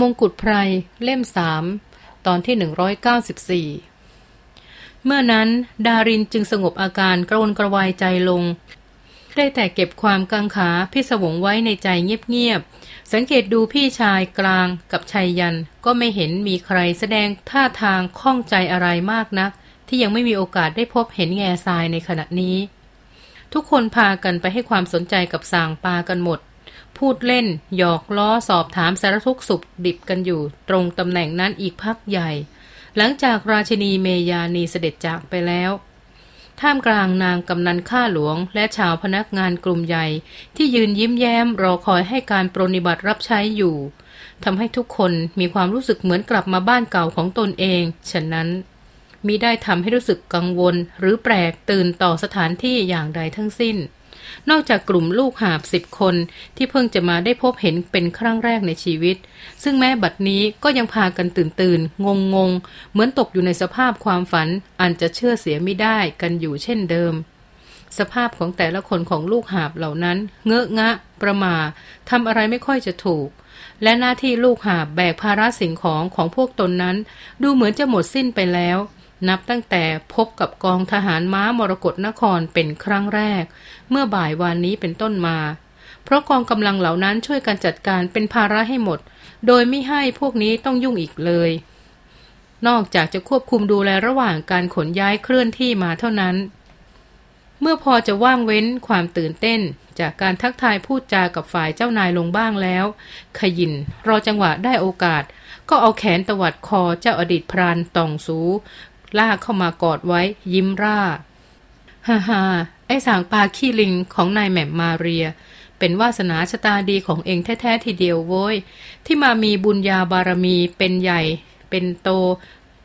มงกุฎไพรเล่มสามตอนที่ 194 เมื่อนั้นดารินจึงสงบอาการกระวนกระวายใจลง ได้แต่เก็บความกังขาพิศวงไว้ในใจเงียบๆ สังเกตดูพี่ชายกลางกับชายยันก็ไม่เห็นมีใครแสดงท่าทางข้องใจอะไรมากนัก ที่ยังไม่มีโอกาสได้พบเห็นแง่ทรายในขณะนี้ ทุกคนพากันไปให้ความสนใจกับสางปากันหมด พูดเล่น หยอกล้อสอบถามสารทุกสุขดิบกันอยู่ ตรงตำแหน่งนั้นอีกพักใหญ่ หลังจากราชินีเมยานีเสด็จจากไปแล้วท่ามกลางนางกำนันข้าหลวง และชาวพนักงานกลุ่มใหญ่ ที่ยืนยิ้มแย้มรอคอยให้การปรนิบัติรับใช้อยู่ทำให้ทุกคนมีความรู้สึกเหมือนกลับมาบ้านเก่าของตนเอง ฉะนั้นมิได้ทำให้รู้สึกกังวล หรือแปลกตื่นต่อสถานที่อย่างใดทั้งสิ้น นอกจากกลุ่มลูกหาบสิบคนที่เพิ่งจะมาได้พบเห็นเป็นครั้งแรกในชีวิต ซึ่งแม้บัดนี้ก็ยังพากันตื่นตื่นงงงงเหมือนตกอยู่ในสภาพความฝันอันจะเชื่อเสียไม่ได้กันอยู่เช่นเดิม สภาพของแต่ละคนของลูกหาบเหล่านั้น เงอะงะ ประมาทำอะไรไม่ค่อยจะถูก และหน้าที่ลูกหาบแบกภาระสิ่งของของพวกตนนั้น ดูเหมือนจะหมดสิ้นไปแล้ว นับตั้งแต่พบกับกองทหารม้ามรกรนครเป็นครั้งแรก เมื่อบ่ายวานนี้เป็นต้นมา เพราะกองกำลังเหล่านั้นช่วยกันจัดการเป็นภาระให้หมด โดยไม่ให้พวกนี้ต้องยุ่งอีกเลย นอกจากจะควบคุมดูแลระหว่างการขนย้ายเคลื่อนที่มาเท่านั้น เมื่อพอจะว่างเว้นความตื่นเต้น จากการทักทายพูดจากับฝ่ายเจ้านายลงบ้างแล้ว ขยินรอจังหวะได้โอกาสก็เอาแขนตวัดคอเจ้าอดีตพรานตองสู ลากเข้ามากอดไว้ยิ้มร่าฮ่าฮ่าไอ้สางปลาขี้ลิงของนายแหม่มมาเรีย เป็นวาสนาชะตาดีของเองแท้ ๆ ทีเดียวโว้ย ที่มามีบุญญาบารมีเป็นใหญ่ เป็นโต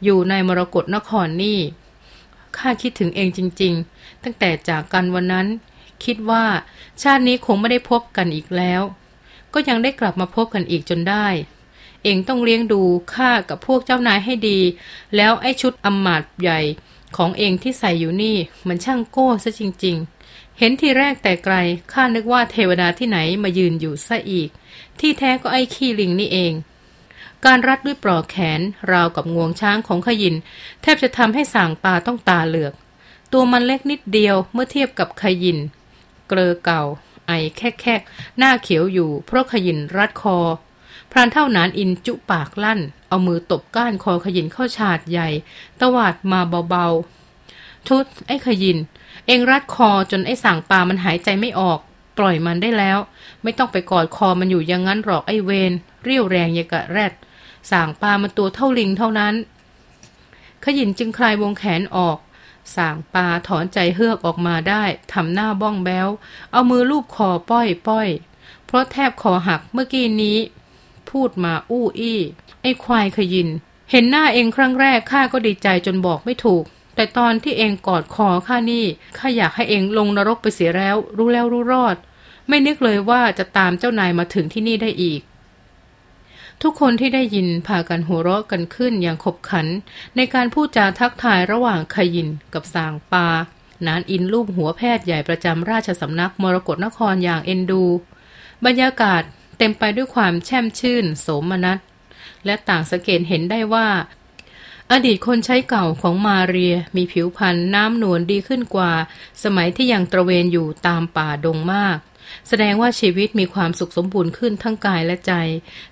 อยู่ในมรกรนครนี่ข้าคิดถึงเองจริง ๆ ตั้งแต่จากกันวันนั้น คิดว่าชาตินี้คงไม่ได้พบกันอีกแล้ว ก็ยังได้กลับมาพบกันอีกจนได้ เองต้องเลี้ยงดูข้ากับพวกเจ้านายให้ดี แล้วไอ้ชุดอำมาตย์ใหญ่ของเองที่ใส่อยู่นี่ มันช่างโก้ซะจริง ๆ เห็นทีแรกแต่ไกลข้านึกว่าเทวดาที่ไหนมายืนอยู่ซะอีก ที่แท้ก็ไอ้ขี้ลิงนี่เอง การรัดด้วยปลอกแขนราวกับงวงช้างของขยิน แทบจะทำให้สางปาต้องตาเหลือก ตัวมันเล็กนิดเดียวเมื่อเทียบกับขยิน เกลอเก่าไอแคกๆหน้าเขียวอยู่เพราะขยินรัดคอ พรานเท่านานอินจุปากลั่น เอามือตบก้านคอขยินเข้าฉาดใหญ่ ตวาดมาเบาๆ ทุดไอ้ขยิน เองรัดคอจนไอ้สั่งปลามันหายใจไม่ออก ปล่อยมันได้แล้ว ไม่ต้องไปกอดคอมันอยู่อย่างนั้นหรอกไอ้เวนเรียวแรงยกะแรดสั่งปลามันตัวเท่าลิงเท่านั้น ขยินจึงคลายวงแขนออกสางปลาถอนใจเฮือกออกมาได้ ทำหน้าบ้องแบ้ว เอามือลูบคอป้อยป้อย เพราะแทบคอหักเมื่อกี้นี้ พูดมาอู้อี้ ไอ้ควายขยิน เห็นหน้าเองครั้งแรกข้าก็ดีใจจนบอกไม่ถูก แต่ตอนที่เองกอดคอข้านี่ข้าอยากให้เองลงนรกไปเสียแล้ว รู้แล้วรู้รอด ไม่นึกเลยว่าจะตามเจ้านายมาถึงที่นี่ได้อีกทุกคนที่ได้ยินพากันหัวเราะกันขึ้นอย่างขบขัน ในการพูดจาทักทายระหว่างขยินกับสางปา นานอินรูปหัวแพทย์ใหญ่ประจำราชสำนักมรกรนครอย่างเอ็นดู บรรยากาศ เต็มไปด้วยความแช่มชื่น โสมนัส และต่างสังเกตเห็นได้ว่า อดีตคนใช้เก่าของมาเรียมีผิวพรรณน้ำนวลดีขึ้นกว่า สมัยที่ยังตระเวนอยู่ตามป่าดงมากแสดงว่าชีวิตมีความสุขสมบูรณ์ขึ้นทั้งกายและใจ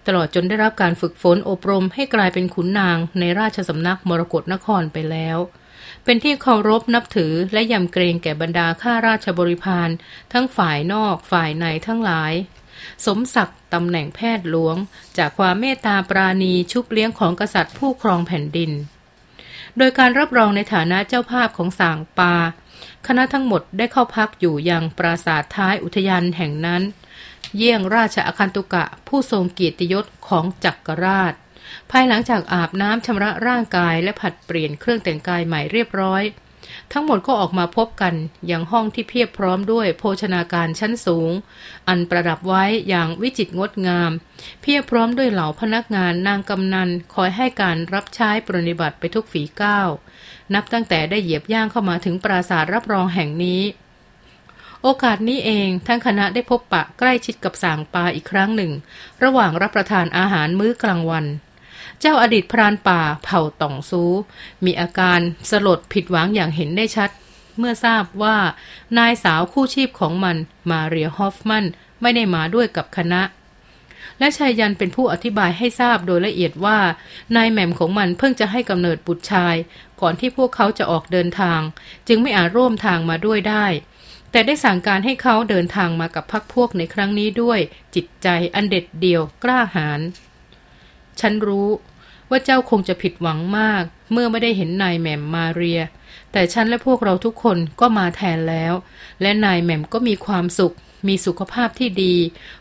ตลอดจนได้รับการฝึกฝนอบรมให้กลายเป็นขุนนางในราชสำนักมรกรนครไปแล้ว เป็นที่เคารพนับถือและยำเกรงแก่บรรดาข้าราชบริพารทั้งฝ่ายนอกฝ่ายในทั้งหลาย สมศักดิ์ตำแหน่งแพทย์หลวง จากความเมตตาปราณีชุบเลี้ยงของกษัตริย์ผู้ครองแผ่นดิน โดยการรับรองในฐานะเจ้าภาพของสางปา คณะทั้งหมดได้เข้าพักอยู่ยังปราสาทท้ายอุทยานแห่งนั้น เยี่ยงราชอาคันตุกะผู้ทรงเกียรติยศของจักรราช ภายหลังจากอาบน้ำชำระร่างกายและผัดเปลี่ยนเครื่องแต่งกายใหม่เรียบร้อย ทั้งหมดก็ออกมาพบกันอย่างห้องที่เพียบพร้อมด้วยโภชนาการชั้นสูง อันประดับไว้อย่างวิจิตรงดงาม เพียบพร้อมด้วยเหล่าพนักงานนางกำนันคอยให้การรับใช้ปรนิบัติไปทุกฝีก้าว นับตั้งแต่ได้เหยียบย่างเข้ามาถึงปราสาทรับรองแห่งนี้ โอกาสนี้เองทั้งคณะได้พบปะใกล้ชิดกับสางปาอีกครั้งหนึ่ง ระหว่างรับประทานอาหารมื้อกลางวัน เจ้าอดีตพรานป่าเผ่าต่องซู มีอาการสลดผิดหวังอย่างเห็นได้ชัด เมื่อทราบว่านายสาวคู่ชีพของมันมาเรียฮอฟมันไม่ได้มาด้วยกับคณะ และชายยันเป็นผู้อธิบายให้ทราบโดยละเอียดว่า นายแหม่มของมันเพิ่งจะให้กำเนิดบุตรชาย ก่อนที่พวกเขาจะออกเดินทาง จึงไม่อาจร่วมทางมาด้วยได้ แต่ได้สั่งการให้เขาเดินทางมากับพักพวกในครั้งนี้ด้วย จิตใจอันเด็ดเดี่ยวกล้าหาญฉันรู้ ว่าเจ้าคงจะผิดหวังมาก เมื่อไม่ได้เห็นนายแหม่มมาเรีย แต่ฉันและพวกเราทุกคนก็มาแทนแล้ว และนายแหม่มก็มีความสุข มีสุขภาพที่ดี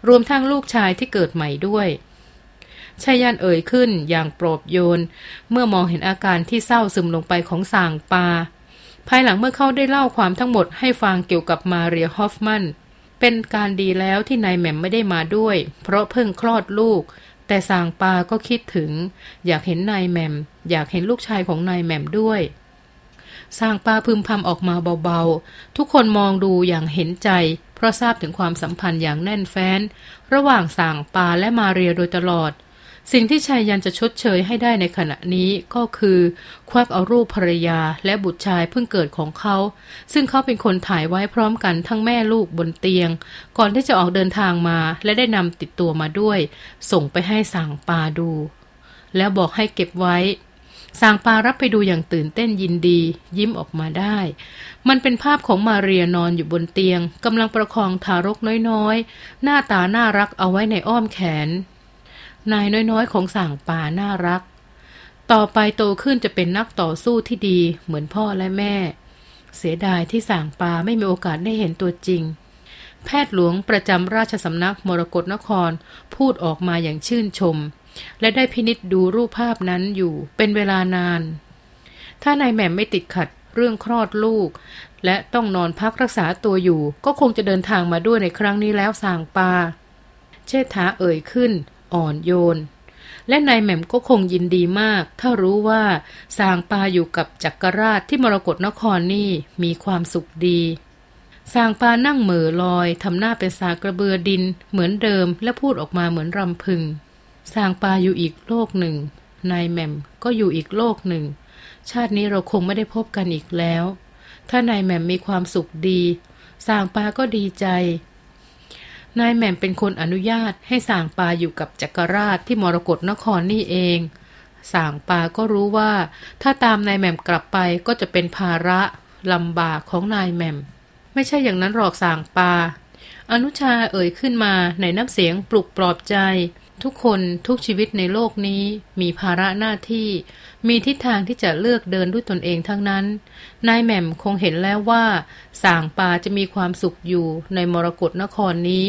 รวมทั้งลูกชายที่เกิดใหม่ด้วยชายันเอ่ยขึ้นอย่างโปรบโยน เมื่อมองเห็นอาการที่เศร้าซึมลงไปของสางปา ภายหลังเมื่อเขาได้เล่าความทั้งหมดให้ฟังเกี่ยวกับมาเรียฮอฟมันเป็นการดีแล้วที่นายแหม่มไม่ได้มาด้วย เพราะเพิ่งคลอดลูก แต่สางปาก็คิดถึง อยากเห็นนายแหม่มอยากเห็นลูกชายของนายแหม่มด้วยสางปาพึมพำออกมาเบาๆ ทุกคนมองดูอย่างเห็นใจ เพราะทราบถึงความสัมพันธ์อย่างแน่นแฟ้น ระหว่างสางปาและมาเรียโดยตลอด สิ่งที่ชายยันจะชดเชยให้ได้ในขณะนี้ก็คือ ควักเอารูปภรรยาและบุตรชายเพิ่งเกิดของเขา ซึ่งเขาเป็นคนถ่ายไว้พร้อมกันทั้งแม่ลูกบนเตียง ก่อนที่จะออกเดินทางมาและได้นำติดตัวมาด้วย ส่งไปให้สางปาดู แล้วบอกให้เก็บไว้สางปารับไปดูอย่างตื่นเต้นยินดี ยิ้มออกมาได้ มันเป็นภาพของมาเรียนอนอยู่บนเตียงกำลังประคองทารกน้อยๆ หน้าตาน่ารักเอาไว้ในอ้อมแขน นายน้อยๆ ของสางป่าน่ารัก ต่อไปโตขึ้นจะเป็นนักต่อสู้ที่ดีเหมือนพ่อและแม่ เสียดายที่สางปาไม่มีโอกาสได้เห็นตัวจริง แพทย์หลวงประจำราชสำนักมรกรนครพูดออกมาอย่างชื่นชม และได้พินิษดูรูปภาพนั้นอยู่เป็นเวลานาน ถ้านายแหม่มไม่ติดขัดเรื่องคลอดลูก และต้องนอนพักรักษาตัวอยู่ ก็คงจะเดินทางมาด้วยในครั้งนี้แล้วสางปาเชษฐาเอ่ยขึ้น อ่อนโยน และนายแหม่มก็คงยินดีมาก ถ้ารู้ว่าสางปาอยู่กับจักรราชที่มรกรนครนี่มีความสุขดีสางปานั่งเหม่อลอยทำหน้าเป็นสากระเบือดิน เหมือนเดิมและพูดออกมาเหมือนรำพึงสางปาอยู่อีกโลกหนึ่ง นายแหม่มก็อยู่อีกโลกหนึ่ง ชาตินี้เราคงไม่ได้พบกันอีกแล้ว ถ้านายแหม่มมีความสุขดีสางปาก็ดีใจ นายแหม่มเป็นคนอนุญาตให้สางปาอยู่กับจักรราชที่มรกรนครนี่เองสางปาก็รู้ว่า ถ้าตามนายแหม่มกลับไปก็จะเป็นภาระลำบากของนายแหม่ม ไม่ใช่อย่างนั้นหรอกสางปา อนุชาเอ่ยขึ้นมาในน้ำเสียงปลุกปลอบใจ ทุกคนทุกชีวิตในโลกนี้มีภาระหน้าที่ มีทิศทางที่จะเลือกเดินด้วยตนเองทั้งนั้น นายแหม่มคงเห็นแล้วว่าสางปาจะมีความสุขอยู่ในมรกรนครนี้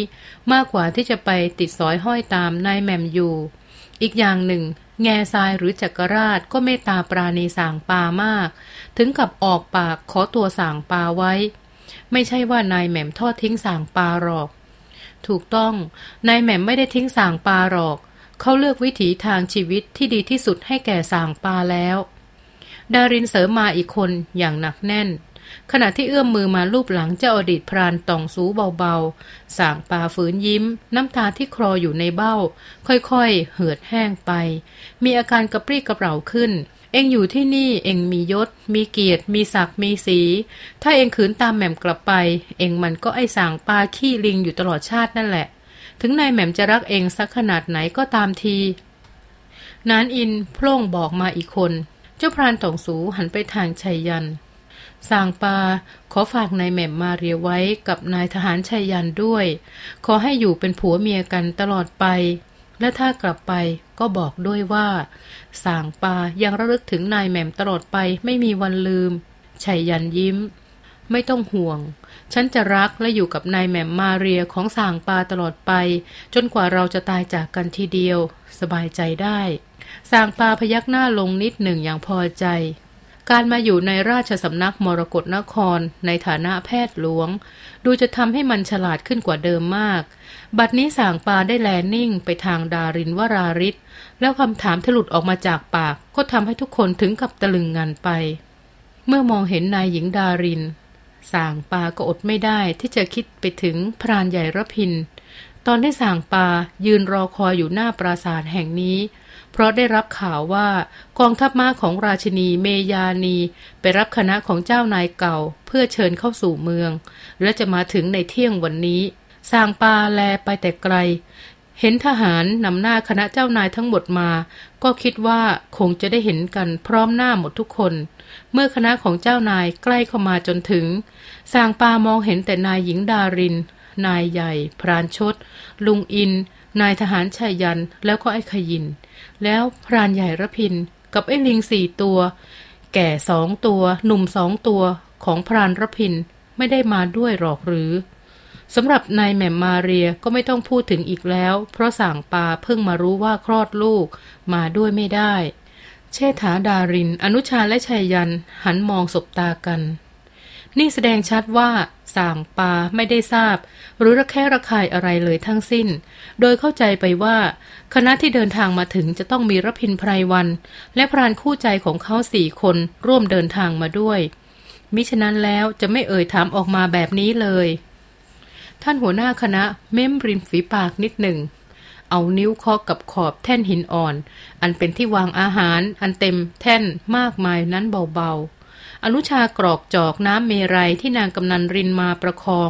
มากกว่าที่จะไปติดสอยห้อยตามนายแหม่มอยู่ อีกอย่างหนึ่ง แง่ทรายหรือจักรราชก็เมตตาปราณีสางปามาก ถึงกับออกปากขอตัวสางปาไว้ ไม่ใช่ว่านายแหม่มทอดทิ้งสางปาหรอก ถูกต้อง นายแหม่มไม่ได้ทิ้งสางปลาหรอก เขาเลือกวิถีทางชีวิตที่ดีที่สุดให้แก่สางปลาแล้ว ดารินเสริมมาอีกคนอย่างหนักแน่น ขณะที่เอื้อมมือมาลูบหลังเจ้าอดีตพรานตองสูเบาๆ สางปลาฝืนยิ้ม น้ำตาที่คลออยู่ในเบ้า ค่อยๆ เหือดแห้งไป มีอาการกระปรี้กระเปร่าขึ้น เองอยู่ที่นี่เองมียศ มีเกียรติ มีศักดิ์มีสี ถ้าเองขืนตามแหม่มกลับไป เองมันก็ไอสางปลาขี้ลิงอยู่ตลอดชาตินั่นแหละ ถึงนายแหม่มจะรักเองสักขนาดไหนก็ตามทีนานอินโพล่งบอกมาอีกคน เจ้าพรานตองสูหันไปทางชัยยันสางปาขอฝากนายแหม่มมาเรียไว้กับนายทหารชัยยันด้วย ขอให้อยู่เป็นผัวเมียกันตลอดไป และถ้ากลับไปก็บอกด้วยว่า สางปายังระลึกถึงนายแหม่มตลอดไปไม่มีวันลืมชัยยันยิ้ม ไม่ต้องห่วง ฉันจะรักและอยู่กับนายแหม่มมาเรียของสางปาตลอดไป จนกว่าเราจะตายจากกันทีเดียว สบายใจได้ สางปาพยักหน้าลงนิดหนึ่งอย่างพอใจ การมาอยู่ในราชสำนักมรกรนครในฐานะแพทย์หลวง ดูจะทำให้มันฉลาดขึ้นกว่าเดิมมาก บัดนี้สางปาได้แลนิ่งไปทางดารินวราริศแล้วคำถามทะลุดออกมาจากปาก ก็ทำให้ทุกคนถึงกับตะลึงงันไป เมื่อมองเห็นนายหญิงดารินสางปาก็อดไม่ได้ที่จะคิดไปถึงพรานใหญ่ระพิน ตอนที่สางปายืนรอคอยอยู่หน้าปราสาทแห่งนี้ เพราะได้รับข่าวว่ากองทัพม้าของราชินีเมยานี ไปรับคณะของเจ้านายเก่า เพื่อเชิญเข้าสู่เมือง และจะมาถึงในเที่ยงวันนี้สางปาแลไปแต่ไกล เห็นทหารนำหน้าคณะเจ้านายทั้งหมดมา ก็คิดว่าคงจะได้เห็นกันพร้อมหน้าหมดทุกคน เมื่อคณะของเจ้านายใกล้เข้ามาจนถึงสางปามองเห็นแต่นายหญิงดารินนายใหญ่ พรานชด ลุงอิน นายทหารชายยันแล้วก็ไอ้ขยิน แล้วพรานใหญ่ระพิน กับไอ้ลิงสี่ตัว แก่สองตัว หนุ่มสองตัวของพรานระพินไม่ได้มาด้วยหรอกหรือสำหรับนายแหม่มมาเรียก็ไม่ต้องพูดถึงอีกแล้ว เพราะสางปาเพิ่งมารู้ว่าคลอดลูกมาด้วยไม่ได้ เชษฐาดาริน อนุชาและชัยยันหันมองสบตากัน นี่แสดงชัดว่า สางปาไม่ได้ทราบ หรือระแคะระคายอะไรเลยทั้งสิ้น โดยเข้าใจไปว่า คณะที่เดินทางมาถึงจะต้องมีรพินไพรวัน และพรานคู่ใจของเขาสี่คนร่วมเดินทางมาด้วย มิฉะนั้นแล้วจะไม่เอ่ยถามออกมาแบบนี้เลย ท่านหัวหน้าคณะเม้มริมฝีปากนิดหนึ่งเอานิ้วเคาะกับขอบแท่นหินอ่อน อันเป็นที่วางอาหาร อันเต็มแท่นมากมายนั้นเบาๆ อนุชากรอกจอกน้ำเมรัยที่นางกำนันรินมาประคอง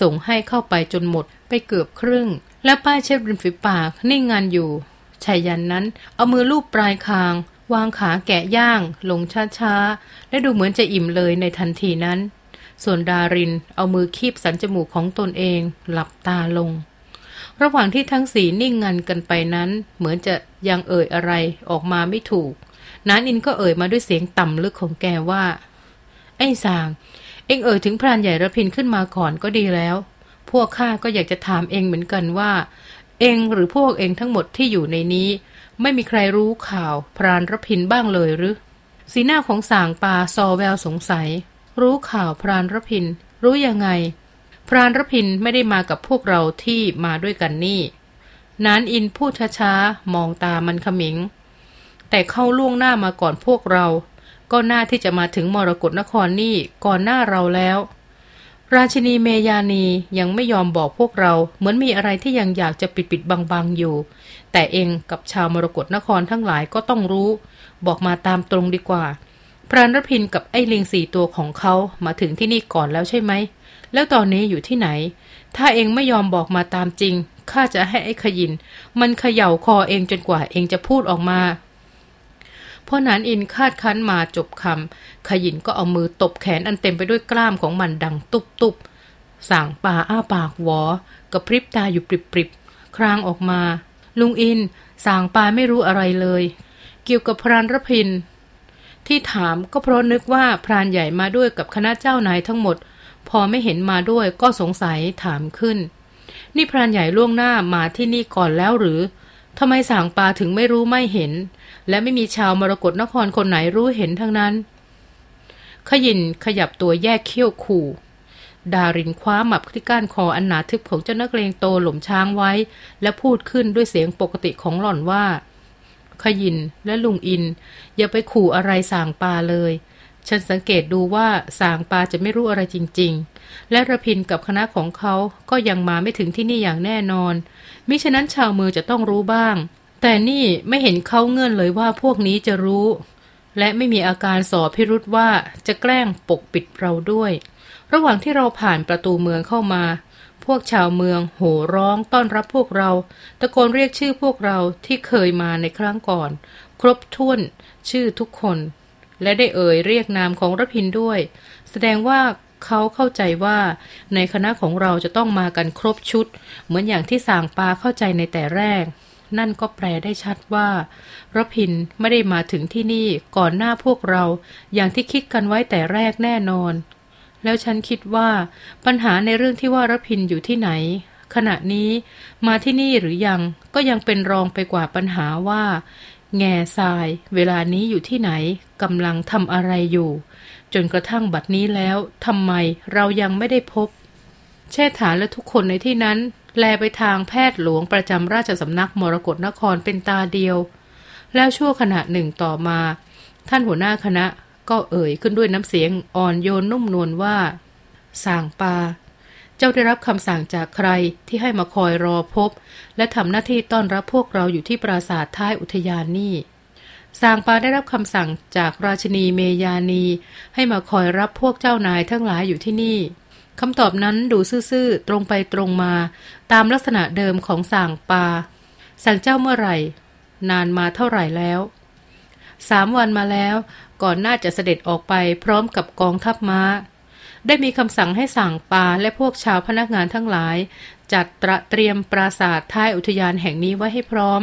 ส่งให้เข้าไปจนหมดไปเกือบครึ่ง แล้วป้ายเช็ดริมฝีปากนิ่งงานอยู่ชายยันนั้นเอามือลูบปลายคาง วางขาแกะย่าง ลงช้าๆ และดูเหมือนจะอิ่มเลยในทันทีนั้น ส่วนดารินเอามือคีบสันจมูกของตนเอง หลับตาลง ระหว่างที่ทั้งสีนิ่งงันกันไปนั้น เหมือนจะยังเอ่ยอะไรออกมาไม่ถูกนานอินก็เอ่ยมาด้วยเสียงต่ำลึกของแกว่า ไอ้สาง เอ็งเอ่ยถึงพรานใหญ่ระพินขึ้นมาก่อนก็ดีแล้ว พวกข้าก็อยากจะถามเองเหมือนกันว่า เองหรือพวกเองทั้งหมดที่อยู่ในนี้ ไม่มีใครรู้ข่าวพรานระพินบ้างเลยหรือ สีหน้าของสางปาซอแววสงสัย รู้ข่าวพรานระพิน รู้ยังไง พรานระพินไม่ได้มากับพวกเราที่มาด้วยกันนี่นานอินพูดช้าๆ มองตามันขมิง แต่เข้าล่วงหน้ามาก่อนพวกเรา ก็น่าที่จะมาถึงมรกรนครนี่ก่อนหน้าเราแล้ว ราชินีเมยานียังไม่ยอมบอกพวกเรา เหมือนมีอะไรที่ยังอยากจะปิดปิดบังๆอยู่ แต่เองกับชาวมรกรนครทั้งหลายก็ต้องรู้ บอกมาตามตรงดีกว่า พรานรพินกับไอ้ลิงสี่ตัวของเขามาถึงที่นี่ก่อนแล้วใช่ไหม แล้วตอนนี้อยู่ที่ไหน ถ้าเองไม่ยอมบอกมาตามจริงข้าจะให้ไอ้ขยิน มันเขย่าคอเองจนกว่าเองจะพูดออกมา พราะนั้นอินคาดคั้นมาจบคำขยินก็เอามือตบแขนอันเต็มไปด้วยกล้ามของมันดังตุบตุบสั่งป่าอ้าปากหวอกับพริบตาอยู่ปริบปริบครางออกมา ลุงอินสั่งปาไม่รู้อะไรเลย เกี่ยวกับพรานรพิน ที่ถามก็เพราะนึกว่าพรานใหญ่มาด้วยกับคณะเจ้านายทั้งหมด พอไม่เห็นมาด้วยก็สงสัยถามขึ้น นี่พรานใหญ่ล่วงหน้ามาที่นี่ก่อนแล้วหรือทำไมสางปาถึงไม่รู้ไม่เห็น และไม่มีชาวมรกรนครคนไหนรู้เห็นทั้งนั้น ขยินขยับตัวแยกเขี้ยวขู่ ดารินคว้าหมับที่ก้านคออันหนาทึบของเจ้านักเลงโตหล่มช้างไว้ และพูดขึ้นด้วยเสียงปกติของหล่อนว่า ขยินและลุงอิน อย่าไปขู่อะไรสางปาเลย ฉันสังเกตดูว่าสางปาจะไม่รู้อะไรจริง ๆ และระพินกับคณะของเขาก็ยังมาไม่ถึงที่นี่อย่างแน่นอน มิฉะนั้นชาวเมืองจะต้องรู้บ้าง แต่นี่ไม่เห็นเขาเงื่อนเลยว่าพวกนี้จะรู้ และไม่มีอาการสอพิรุษว่าจะแกล้งปกปิดเราด้วย ระหว่างที่เราผ่านประตูเมืองเข้ามา พวกชาวเมืองโห่ร้องต้อนรับพวกเราตะโกนเรียกชื่อพวกเราที่เคยมาในครั้งก่อน ครบถ้วน ชื่อทุกคน และได้เอ่ยเรียกนามของรพินด้วย แสดงว่าเขาเข้าใจว่าในคณะของเราจะต้องมากันครบชุด เหมือนอย่างที่สางปาเข้าใจในแต่แรก นั่นก็แปลได้ชัดว่ารพินไม่ได้มาถึงที่นี่ก่อนหน้าพวกเรา อย่างที่คิดกันไว้แต่แรกแน่นอน แล้วฉันคิดว่าปัญหาในเรื่องที่ว่ารพินอยู่ที่ไหน ขณะนี้มาที่นี่หรือยังก็ยังเป็นรองไปกว่าปัญหาว่า แง่ทราย เวลานี้อยู่ที่ไหนกำลังทำอะไรอยู่ จนกระทั่งบัดนี้แล้วทำไมเรายังไม่ได้พบเชษฐาและทุกคนในที่นั้น แลไปทางแพทย์หลวงประจำราชสำนักมรกรนครเป็นตาเดียว แล้วชั่วขณะหนึ่งต่อมา ท่านหัวหน้าคณะก็เอ่ยขึ้นด้วยน้ำเสียงอ่อนโยนนุ่มนวลว่าสางปา เจ้าได้รับคำสั่งจากใครที่ให้มาคอยรอพบ และทำหน้าที่ต้อนรับพวกเราอยู่ที่ปราสาทท้ายอุทยานนี่สางปาได้รับคำสั่งจากราชนีเมยานี ให้มาคอยรับพวกเจ้านายทั้งหลายอยู่ที่นี่ คำตอบนั้นดูซื่อๆ ตรงไปตรงมา ตามลักษณะเดิมของสางปา สั่งเจ้าเมื่อไหร่ นานมาเท่าไหร่แล้วสามวันมาแล้ว ก่อนน่าจะเสด็จออกไปพร้อมกับกองทัพม้า ได้มีคำสั่งให้สั่งปาและพวกชาวพนักงานทั้งหลาย จัดตระเตรียมปราสาทท้ายอุทยานแห่งนี้ไว้ให้พร้อม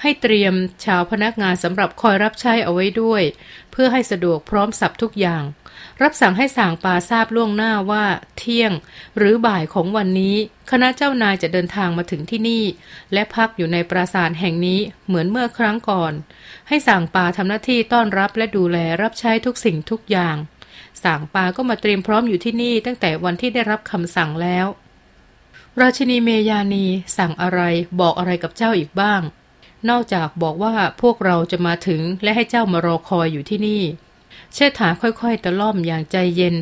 ให้เตรียมชาวพนักงานสำหรับคอยรับใช้เอาไว้ด้วย เพื่อให้สะดวกพร้อมสับทุกอย่าง รับสั่งให้สางปาทราบล่วงหน้าว่า เที่ยง หรือบ่ายของวันนี้ คณะเจ้านายจะเดินทางมาถึงที่นี่ และพักอยู่ในปราสาทแห่งนี้เหมือนเมื่อครั้งก่อน ให้สางปาทำหน้าที่ต้อนรับและดูแลรับใช้ทุกสิ่งทุกอย่างสางปาก็มาเตรียมพร้อมอยู่ที่นี่ตั้งแต่วันที่ได้รับคำสั่งแล้ว ราชินีเมยานีสั่งอะไรบอกอะไรกับเจ้าอีกบ้าง นอกจากบอกว่าพวกเราจะมาถึงและให้เจ้ามารอคอยอยู่ที่นี่ เชษฐาค่อยๆตะล่อมอย่างใจเย็น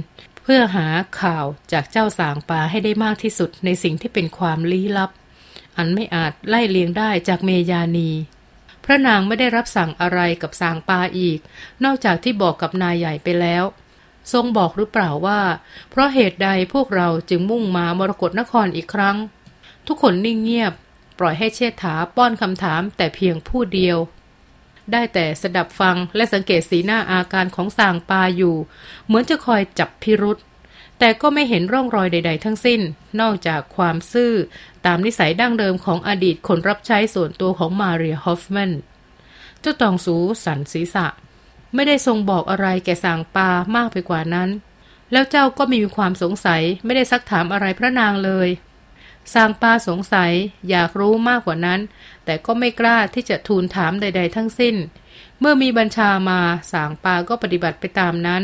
เพื่อหาข่าวจากเจ้าสางปาให้ได้มากที่สุดในสิ่งที่เป็นความลี้ลับ อันไม่อาจไล่เลียงได้จากเมยานี พระนางไม่ได้รับสั่งอะไรกับสางปาอีก นอกจากที่บอกกับนายใหญ่ไปแล้ว ทรงบอกหรือเปล่าว่า เพราะเหตุใดพวกเราจึงมุ่งมามรกรนครอีกครั้ง ทุกคนนิ่งเงียบ ปล่อยให้เชษฐาป้อนคำถามแต่เพียงผู้เดียว ได้แต่สดับฟังและสังเกตสีหน้าอาการของสางปาอยู่ เหมือนจะคอยจับพิรุษแต่ก็ไม่เห็นร่องรอยใด ๆ ทั้งสิ้น นอกจากความซื่อ ตามนิสัยดั้งเดิมของอดีตคนรับใช้ส่วนตัวของมาเรียฮอฟแมนเจ้าตองสูสันศีรษะ ไม่ได้ทรงบอกอะไรแก่สางปามากไปกว่านั้น แล้วเจ้าก็ไม่มีความสงสัยไม่ได้ซักถามอะไรพระนางเลย สางปาสงสัยอยากรู้มากกว่านั้น แต่ก็ไม่กล้าที่จะทูลถามใด ๆ ทั้งสิ้น เมื่อมีบัญชามาสางปาก็ปฏิบัติไปตามนั้น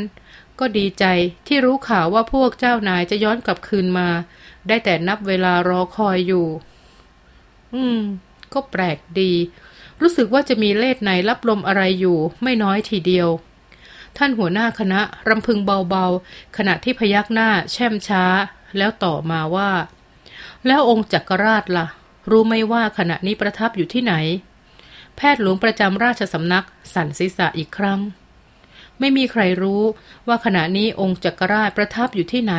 ก็ดีใจที่รู้ข่าวว่าพวกเจ้านายจะย้อนกลับคืนมา ได้แต่นับเวลารอคอยอยู่ อืม ก็แปลกดี รู้สึกว่าจะมีเลดในรับลมอะไรอยู่ ไม่น้อยทีเดียว ท่านหัวหน้าคณะรำพึงเบาๆ ขณะที่พยักหน้าแช่มช้า แล้วต่อมาว่า แล้วองค์จักรราชละ่ะ รู้ไหมว่าขณะนี้ประทับอยู่ที่ไหน แพทย์หลวงประจำราชสำนักสั่นศีรษะอีกครั้ง ไม่มีใครรู้ว่าขณะนี้องค์จักรราชประทับอยู่ที่ไหน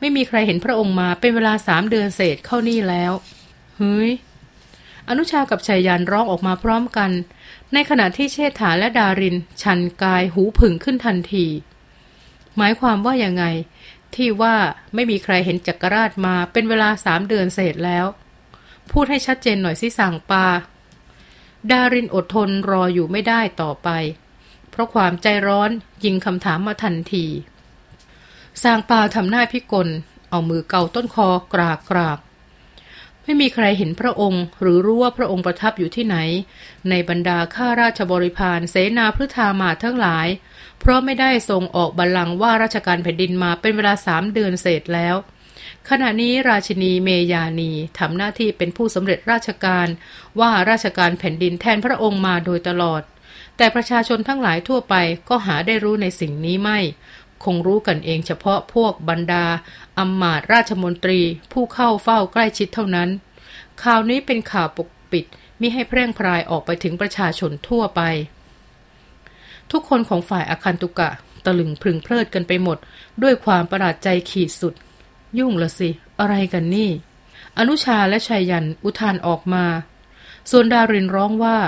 ไม่มีใครเห็นพระองค์มาเป็นเวลาสามเดือนเศษเข้านี่แล้วเฮ้ยอนุชากับชายยานร้องออกมาพร้อมกัน ในขณะที่เชษฐาและดาริน ชันกายหูผึ่งขึ้นทันที หมายความว่าอย่างไง ที่ว่าไม่มีใครเห็นจักรราชมาเป็นเวลาสามเดือนเศษแล้ว พูดให้ชัดเจนหน่อยสิสั่งปา ดารินอดทนรออยู่ไม่ได้ต่อไป เพราะความใจร้อนยิงคำถามมาทันทีสางปาทำหน้าพิกล เอามือเกาต้นคอกรากกรากไม่มีใครเห็นพระองค์ หรือรู้ว่าพระองค์ประทับอยู่ที่ไหน ในบรรดาข้าราชบริพารเสนาพฤธามาทั้งหลาย เพราะไม่ได้ทรงออกบัลลังก์ว่าราชการแผ่นดินมาเป็นเวลาสามเดือนเศษแล้ว ขณะนี้ราชินีเมยานีทำหน้าที่เป็นผู้สำเร็จราชการว่าราชการแผ่นดินแทนพระองค์มาโดยตลอด แต่ประชาชนทั้งหลายทั่วไปก็หาได้รู้ในสิ่งนี้ไม่ คงรู้กันเองเฉพาะพวกบรรดาอำมาตราชมนตรี ผู้เข้าเฝ้าใกล้ชิดเท่านั้น ข่าวนี้เป็นข่าวปกปิดมิให้แพร่งพรายออกไปถึงประชาชนทั่วไป ทุกคนของฝ่ายอาคันตุกะ ตะลึงพึงเพลิดกันไปหมด ด้วยความประหลาดใจขีดสุด ยุ่งละสิ อะไรกันนี่ อนุชาและชายยันอุทานออกมา ส่วนดารินร้องว่า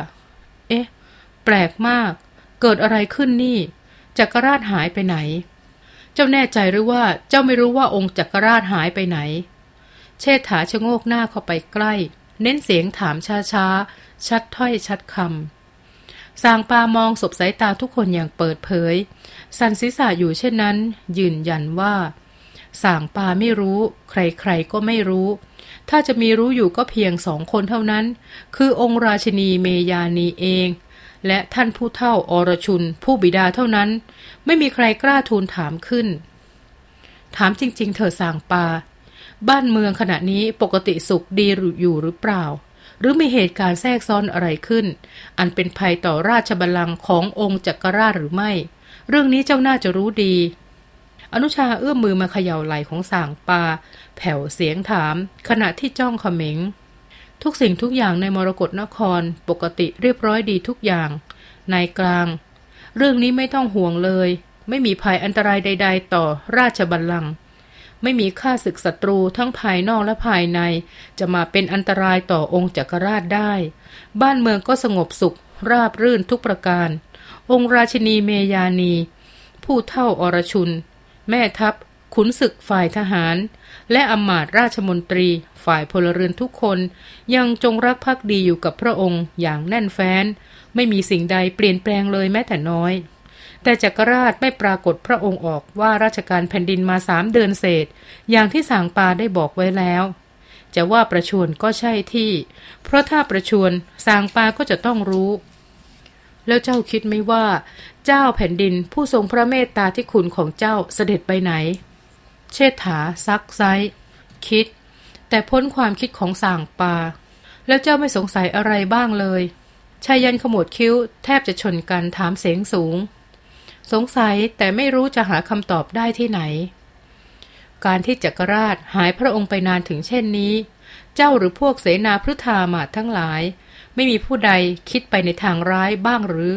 เอ๊ะ แปลกมาก เกิดอะไรขึ้นนี่ จักรราชหายไปไหน เจ้าแน่ใจหรือว่าเจ้าไม่รู้ว่าองค์จักรราชหายไปไหน เชษฐาชะโงกหน้าเข้าไปใกล้ เน้นเสียงถามช้าๆ ชัดถ้อยชัดคำ สางปามองศพสายตาทุกคนอย่างเปิดเผย สันศีษะอยู่เช่นนั้น ยืนยันว่า สางปาไม่รู้ ใครๆก็ไม่รู้ ถ้าจะมีรู้อยู่ก็เพียงสองคนเท่านั้น คือองค์ราชินีเมยานีเอง และท่านผู้เท่าอรชุน ผู้บิดาเท่านั้น ไม่มีใครกล้าทูลถามขึ้น ถามจริง ๆ เธอสางปา บ้านเมืองขณะนี้ปกติสุขดีอยู่หรือเปล่า หรือมีเหตุการณ์แทรกซ้อนอะไรขึ้น อันเป็นภัยต่อราชบัลลังก์ขององค์จักรราชหรือไม่ เรื่องนี้เจ้าน่าจะรู้ดี อนุชาเอื้อมมือมาเขย่าไหล่ของสางปา แผ่วเสียงถาม ขณะที่จ้องเขม็ง ทุกสิ่งทุกอย่างในมรกรนครปกติเรียบร้อยดีทุกอย่าง นายกลาง เรื่องนี้ไม่ต้องห่วงเลย ไม่มีภัยอันตรายใด ๆ ต่อราชบัลลังก์ ไม่มีข้าศึกศัตรูทั้งภายนอกและภายใน จะมาเป็นอันตรายต่อองค์จักรราชได้ บ้านเมืองก็สงบสุข ราบรื่นทุกประการ องค์ราชินีเมยานี ผู้เท่าอรชุน แม่ทัพ ขุนศึกฝ่ายทหาร และอำมาตย์ราชมนตรี ฝ่ายพลเรือนทุกคน ยังจงรักภักดีอยู่กับพระองค์อย่างแน่นแฟ้น ไม่มีสิ่งใดเปลี่ยนแปลงเลยแม้แต่น้อย แต่จักรราชไม่ปรากฏพระองค์ออกว่าราชการแผ่นดินมาสามเดือนเศษ อย่างที่สางปาได้บอกไว้แล้ว จะว่าประชวนก็ใช่ที่ เพราะถ้าประชวนสางปาก็จะต้องรู้ แล้วเจ้าคิดไม่ว่า เจ้าแผ่นดินผู้ทรงพระเมตตาที่คุณของเจ้าเสด็จไปไหน เชษฐาซักไซคิด แต่พ้นความคิดของสางปา แล้วเจ้าไม่สงสัยอะไรบ้างเลยชายันขมวดคิ้วแทบจะชนกันถามเสียงสูง สงสัยแต่ไม่รู้จะหาคำตอบได้ที่ไหน การที่จักรราชหายพระองค์ไปนานถึงเช่นนี้ เจ้าหรือพวกเสนาพฤธามาทั้งหลาย ไม่มีผู้ใดคิดไปในทางร้ายบ้างหรือ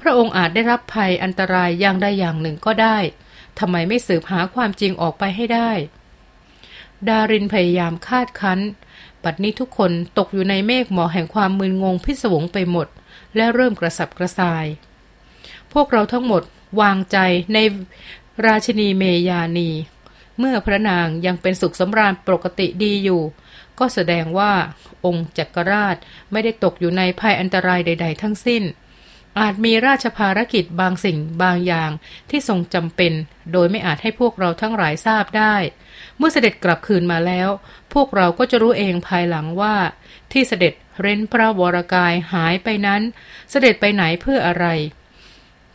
พระองค์อาจได้รับภัยอันตรายอย่างใดอย่างหนึ่งก็ได้ทำไมไม่สืบหาความจริงออกไปให้ได้ ดารินพยายามคาดคั้น ปัดนี้ทุกคนตกอยู่ในเมฆหมอแห่งความมึนงงพิศวงไปหมด และเริ่มกระสับกระส่าย พวกเราทั้งหมดวางใจในราชินีเมยานี เมื่อพระนางยังเป็นสุขสำราญปกติดีอยู่ ก็แสดงว่าองค์จักรราชไม่ได้ตกอยู่ในภัยอันตรายใด ๆ ทั้งสิ้น อาจมีราชภารกิจบางสิ่งบางอย่างที่ทรงจำเป็น โดยไม่อาจให้พวกเราทั้งหลายทราบได้ เมื่อเสด็จกลับคืนมาแล้ว พวกเราก็จะรู้เองภายหลังว่า ที่เสด็จเร้นพระวรกายหายไปนั้น เสด็จไปไหนเพื่ออะไร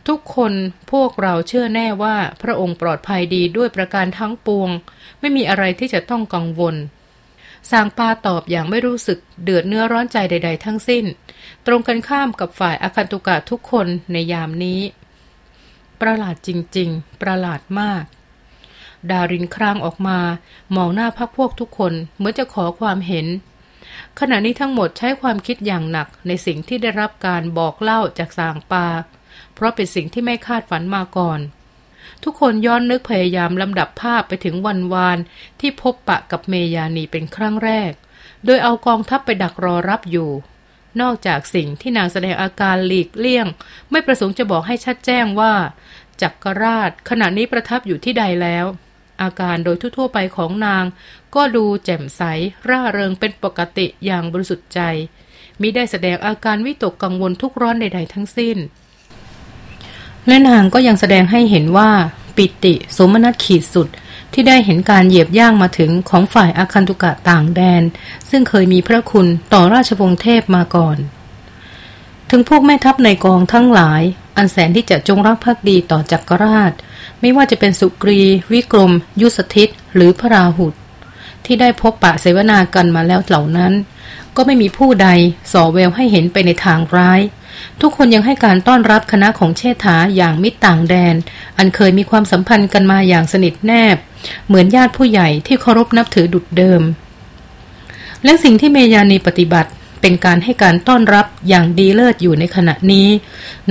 ทุกคนพวกเราเชื่อแน่ว่าพระองค์ปลอดภัยดีด้วยประการทั้งปวง ไม่มีอะไรที่จะต้องกังวลสางปาตอบอย่างไม่รู้สึกเดือดเนื้อร้อนใจใด ๆ ทั้งสิ้น ตรงกันข้ามกับฝ่ายอาคันตุกะทุกคนในยามนี้ ประหลาดจริง ๆ ประหลาดมาก ดารินครางออกมา มองหน้าพักพวกทุกคนเหมือนจะขอความเห็น ขณะนี้ทั้งหมดใช้ความคิดอย่างหนักในสิ่งที่ได้รับการบอกเล่าจากสางปา เพราะเป็นสิ่งที่ไม่คาดฝันมาก่อน ทุกคนย้อนนึกพยายามลำดับภาพไปถึงวันวานที่พบปะกับเมยานีเป็นครั้งแรก โดยเอากองทัพไปดักรอรับอยู่ นอกจากสิ่งที่นางแสดงอาการหลีกเลี่ยง ไม่ประสงค์จะบอกให้ชัดแจ้งว่า จักรราชขณะนี้ประทับอยู่ที่ใดแล้ว อาการโดยทั่วไปของนาง ก็ดูแจ่มใสร่าเริงเป็นปกติอย่างบริสุทธิ์ใจมิได้แสดงอาการวิตกกังวลทุกร้อนใดๆทั้งสิ้น และนางก็ยังแสดงให้เห็นว่าปิติสมนัตขีดสุดที่ได้เห็นการเหยียบย่างมาถึงของฝ่ายอาคันตุกะต่างแดน ซึ่งเคยมีพระคุณต่อราชวงศ์เทพมาก่อน ถึงพวกแม่ทัพในกองทั้งหลาย อันแสนที่จะจงรักภักดีต่อจักรราช ไม่ว่าจะเป็นสุกรี วิกรม ยุสธิต หรือพระราหุตที่ได้พบปะเสวนากันมาแล้วเหล่านั้น ก็ไม่มีผู้ใดส่อแววให้เห็นไปในทางร้าย ทุกคนยังให้การต้อนรับคณะของเชษฐาอย่างมิตรต่างแดน อันเคยมีความสัมพันธ์กันมาอย่างสนิทแนบ เหมือนญาติผู้ใหญ่ที่เคารพนับถือดุดเดิม และสิ่งที่เมยานีปฏิบัติเป็นการให้การต้อนรับอย่างดีเลิศอยู่ในขณะนี้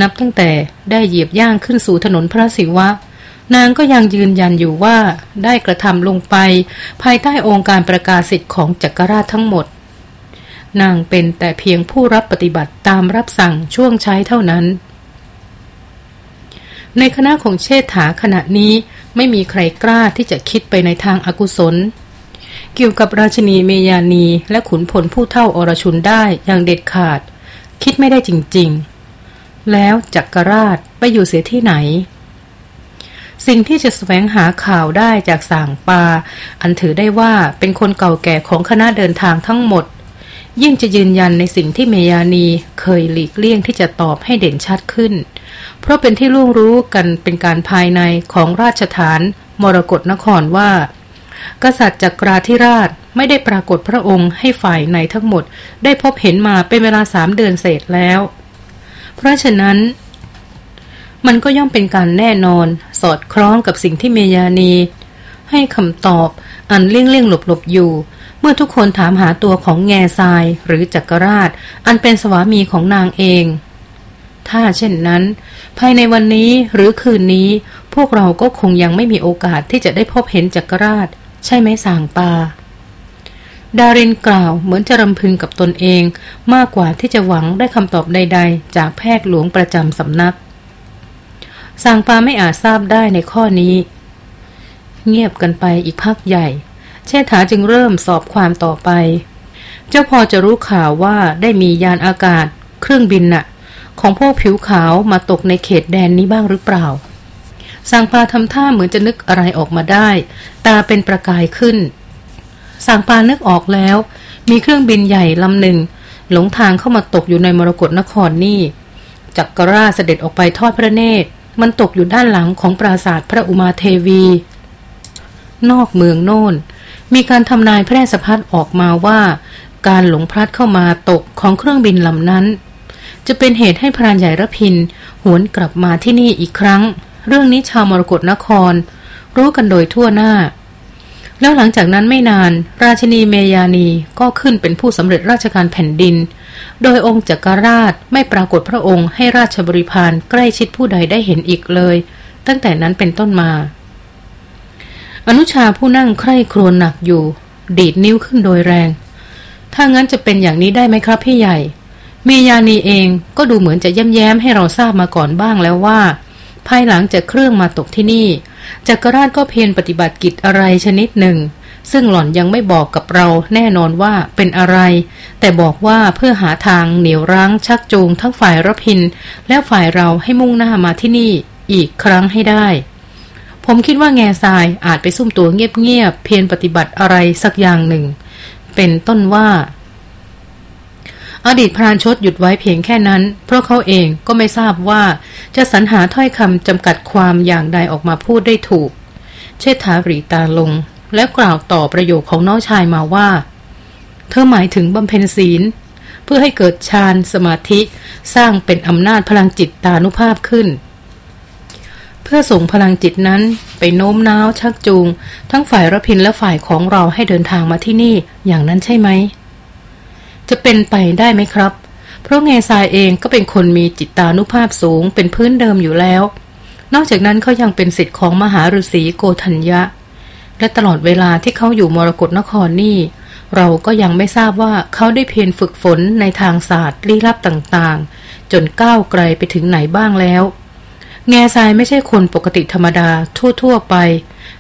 นับตั้งแต่ได้เหยียบย่างขึ้นสู่ถนนพระศิวะ นางก็ยังยืนยันอยู่ว่าได้กระทำลงไป ภายใต้องค์การประกาศสิทธิ์ของจักรราชทั้งหมด นางเป็นแต่เพียงผู้รับปฏิบัติตามรับสั่งช่วงใช้เท่านั้น ในคณะของเชษฐาขณะนี้ไม่มีใครกล้าที่จะคิดไปในทางอากุศล เกี่ยวกับราชนีเมยานีและขุนพลผู้เท่าอรชุนได้อย่างเด็ดขาด คิดไม่ได้จริงๆ แล้วจักรราชไปอยู่เสียที่ไหนสิ่งที่จะแสวงหาข่าวได้จากสางปา อันถือได้ว่าเป็นคนเก่าแก่ของคณะเดินทางทั้งหมด ยิ่งจะยืนยันในสิ่งที่เมยานีเคยหลีกเลี่ยงที่จะตอบให้เด่นชัดขึ้น เพราะเป็นที่ล่วงรู้กันเป็นการภายในของราชฐาน มรกรนครว่า กษัตริย์จักราธิราชไม่ได้ปรากฏพระองค์ให้ฝ่ายในทั้งหมด ได้พบเห็นมาเป็นเวลาสามเดือนเศษแล้ว เพราะฉะนั้น มันก็ย่อมเป็นการแน่นอน สอดคล้องกับสิ่งที่เมยานีให้คำตอบอันเลี่ยงเลี่ยงหลบหลบอยู่ เมื่อทุกคนถามหาตัวของแง่ทรายหรือจักรราช อันเป็นสวามีของนางเอง ถ้าเช่นนั้น ภายในวันนี้หรือคืนนี้ พวกเราก็คงยังไม่มีโอกาสที่จะได้พบเห็นจักรราช ใช่ไหมสางปาดารินกล่าวเหมือนจะรำพึงกับตนเองมากกว่าที่จะหวังได้คำตอบใด ๆ จากแพทย์หลวงประจำสำนัก สางปาไม่อาจทราบได้ในข้อนี้ เงียบกันไปอีกพักใหญ่ เชษฐาจึงเริ่มสอบความต่อไป เจ้าพอจะรู้ข่าวว่าได้มียานอากาศ เครื่องบินน่ะ ของพวกผิวขาวมาตกในเขตแดนนี้บ้างหรือเปล่าสางปาทำท่าเหมือนจะนึกอะไรออกมาได้ ตาเป็นประกายขึ้นสางปานึกออกแล้ว มีเครื่องบินใหญ่ลำหนึ่ง หลงทางเข้ามาตกอยู่ในมรกรนครนี่จักกราเสด็จออกไปทอดพระเนตร มันตกอยู่ด้านหลังของปราสาทพระอุมาเทวี นอกเมืองโน่น มีการทำนายแพร่สะพัดออกมาว่า การหลงพลัดเข้ามาตกของเครื่องบินลำนั้น จะเป็นเหตุให้พรานใหญ่ระพิน หวนกลับมาที่นี่อีกครั้ง เรื่องนี้ชาวมรกรนคร รู้กันโดยทั่วหน้า แล้วหลังจากนั้นไม่นาน ราชินีเมยานีก็ขึ้นเป็นผู้สำเร็จราชการแผ่นดิน โดยองค์จักรราชไม่ปรากฏพระองค์ให้ราชบริพารใกล้ชิดผู้ใดได้เห็นอีกเลย ตั้งแต่นั้นเป็นต้นมา อนุชาผู้นั่งใคร่ครวญหนักอยู่ ดีดนิ้วขึ้นโดยแรง ถ้างั้นจะเป็นอย่างนี้ได้ไหมครับพี่ใหญ่ เมยานีเองก็ดูเหมือนจะย้ำแย้มให้เราทราบมาก่อนบ้างแล้วว่า ภายหลังจากเครื่องมาตกที่นี่จักรราชก็เพียรปฏิบัติกิจอะไรชนิดหนึ่ง ซึ่งหล่อนยังไม่บอกกับเราแน่นอนว่าเป็นอะไร แต่บอกว่าเพื่อหาทางเหนียวรั้งชักจูงทั้งฝ่ายรพิน และฝ่ายเราให้มุ่งหน้ามาที่นี่อีกครั้งให้ได้ ผมคิดว่าแง่ทรายอาจไปซุ่มตัวเงียบๆเพียรปฏิบัติอะไรสักอย่างหนึ่ง เป็นต้นว่า อดีตพรานชดหยุดไว้เพียงแค่นั้น เพราะเขาเองก็ไม่ทราบว่าจะสรรหาถ้อยคำจำกัดความอย่างใดออกมาพูดได้ถูก เชษฐารีตาลง แล้วกล่าวต่อประโยคของน้องชายมาว่า เธอหมายถึงบำเพ็ญศีล เพื่อให้เกิดฌานสมาธิ สร้างเป็นอำนาจพลังจิตตานุภาพขึ้น พื่อส่งพลังจิตนั้นไปโน้มน้าวชักจูง ทั้งฝ่ายรพินและฝ่ายของเราให้เดินทางมาที่นี่อย่างนั้นใช่ไหม จะเป็นไปได้ไหมครับ เพราะเงซายเองก็เป็นคนมีจิตานุภาพสูงเป็นพื้นเดิมอยู่แล้ว นอกจากนั้นเขายังเป็นสิทธิ์ของมหาฤาษีโกธัญญะ และตลอดเวลาที่เขาอยู่มรกรนครนี่ เราก็ยังไม่ทราบว่าเขาได้เพียรฝึกฝนในทางศาสตร์ลี้ลับต่างๆ จนก้าวไกลไปถึงไหนบ้างแล้ว แง่ทรายไม่ใช่คนปกติธรรมดาทั่ว ๆ ไป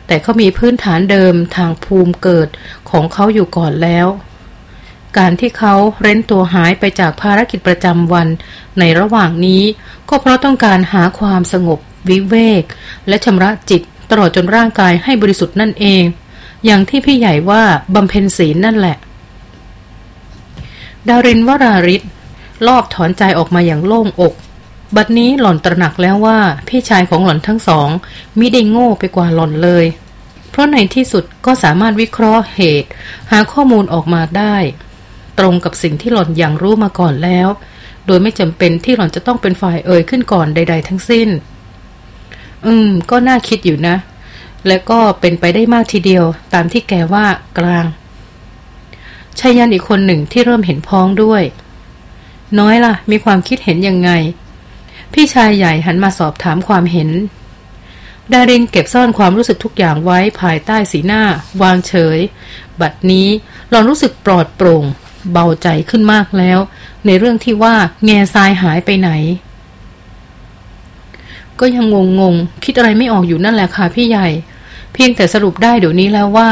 แต่เขามีพื้นฐานเดิมทางภูมิเกิดของเขาอยู่ก่อนแล้ว การที่เขาเร้นตัวหายไปจากภารกิจประจำวัน ในระหว่างนี้ก็เพราะต้องการหาความสงบ วิเวก และชำระจิตตลอดจนร่างกายให้บริสุทธิ์นั่นเอง อย่างที่พี่ใหญ่ว่าบำเพ็ญศีลนั่นแหละ ดารินวราริศรอบถอนใจออกมาอย่างโล่งอก บัดนี้หล่อนตระหนักแล้วว่าพี่ชายของหล่อนทั้งสองมิได้โง่ไปกว่าหล่อนเลย เพราะในที่สุดก็สามารถวิเคราะห์เหตุ หาข้อมูลออกมาได้ ตรงกับสิ่งที่หล่อนอย่างรู้มาก่อนแล้ว โดยไม่จำเป็นที่หล่อนจะต้องเป็นฝ่ายเอ่ยขึ้นก่อนใด ๆ ทั้งสิ้น อืม ก็น่าคิดอยู่นะ และก็เป็นไปได้มากทีเดียวตามที่แกว่ากลางชายันอีกคนหนึ่งที่เริ่มเห็นพ้องด้วย น้อยล่ะ มีความคิดเห็นยังไง พี่ชายใหญ่หันมาสอบถามความเห็น ดารินเก็บซ่อนความรู้สึกทุกอย่างไว้ภายใต้สีหน้า วางเฉย บัดนี้หลอนรู้สึกปลอดโปร่ง เบาใจขึ้นมากแล้ว ในเรื่องที่ว่าแง่ทรายหายไปไหน ก็ยังงงงคิดอะไรไม่ออกอยู่นั่นแหละค่ะพี่ใหญ่ เพียงแต่สรุปได้เดี๋ยวนี้แล้วว่า